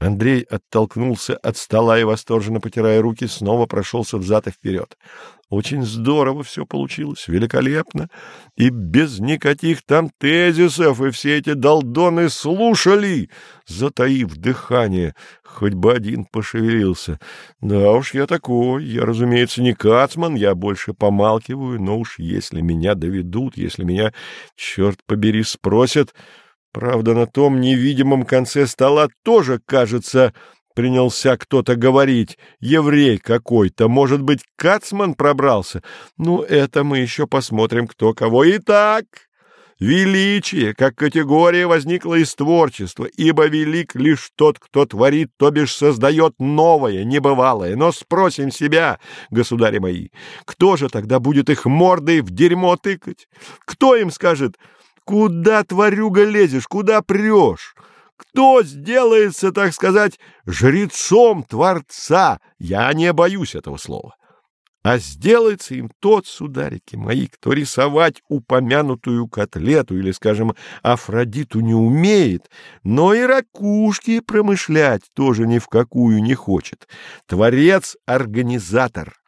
Андрей оттолкнулся от стола и, восторженно потирая руки, снова прошелся взад и вперед. Очень здорово все получилось, великолепно, и без никаких там тезисов, и все эти долдоны слушали, затаив дыхание, хоть бы один пошевелился. Да уж я такой, я, разумеется, не кацман, я больше помалкиваю, но уж если меня доведут, если меня, черт побери, спросят... Правда, на том невидимом конце стола тоже, кажется, принялся кто-то говорить. Еврей какой-то, может быть, Кацман пробрался? Ну, это мы еще посмотрим, кто кого. Итак, величие, как категория, возникло из творчества, ибо велик лишь тот, кто творит, то бишь создает новое, небывалое. Но спросим себя, государи мои, кто же тогда будет их мордой в дерьмо тыкать? Кто им скажет Куда, тварюга, лезешь? Куда прешь? Кто сделается, так сказать, жрецом Творца? Я не боюсь этого слова. А сделается им тот, сударики мои, кто рисовать упомянутую котлету или, скажем, Афродиту не умеет, но и ракушки промышлять тоже ни в какую не хочет. Творец-организатор,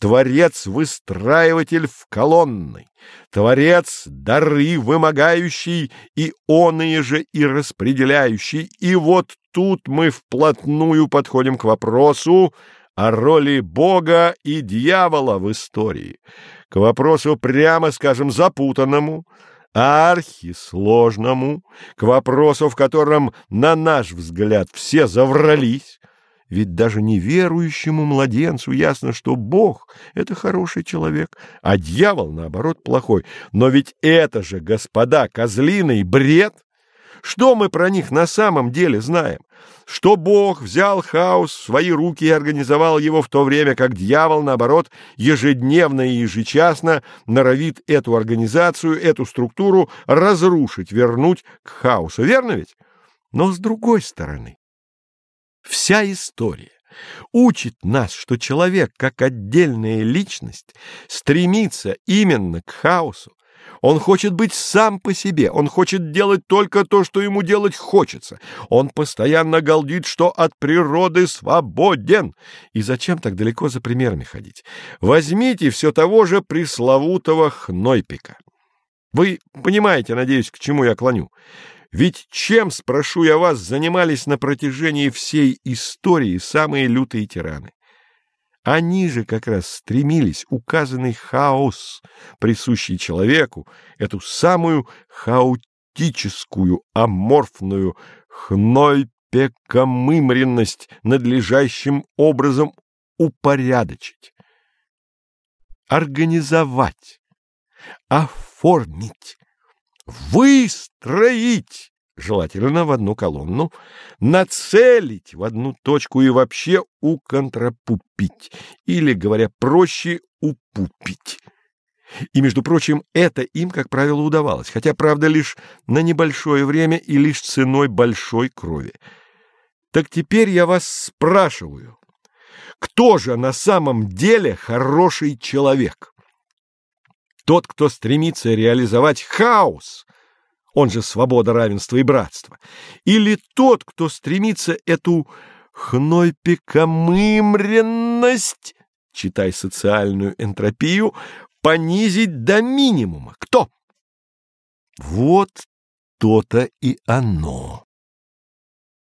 Творец-выстраиватель в колонной, Творец — дары вымогающий, и оные же и распределяющий. И вот тут мы вплотную подходим к вопросу о роли Бога и дьявола в истории, к вопросу, прямо скажем, запутанному, архисложному, к вопросу, в котором, на наш взгляд, все заврались, ведь даже неверующему младенцу ясно, что Бог — это хороший человек, а дьявол, наоборот, плохой. Но ведь это же, господа, козлиный бред! Что мы про них на самом деле знаем? Что Бог взял хаос в свои руки и организовал его в то время, как дьявол, наоборот, ежедневно и ежечасно норовит эту организацию, эту структуру разрушить, вернуть к хаосу. Верно ведь? Но с другой стороны, Вся история учит нас, что человек, как отдельная личность, стремится именно к хаосу. Он хочет быть сам по себе, он хочет делать только то, что ему делать хочется. Он постоянно галдит, что от природы свободен. И зачем так далеко за примерами ходить? Возьмите все того же пресловутого Хнойпика. Вы понимаете, надеюсь, к чему я клоню. Ведь чем, спрошу я вас, занимались на протяжении всей истории самые лютые тираны? Они же как раз стремились указанный хаос, присущий человеку, эту самую хаотическую, аморфную хнойпекомымренность надлежащим образом упорядочить, организовать, оформить, выстроить, желательно в одну колонну, нацелить в одну точку и вообще уконтрапупить, или, говоря проще, упупить. И, между прочим, это им, как правило, удавалось, хотя, правда, лишь на небольшое время и лишь ценой большой крови. Так теперь я вас спрашиваю, кто же на самом деле хороший человек? Тот, кто стремится реализовать хаос, он же свобода, равенство и братство, или тот, кто стремится эту хнойпикомымренность, читай социальную энтропию, понизить до минимума. Кто? Вот то-то и оно.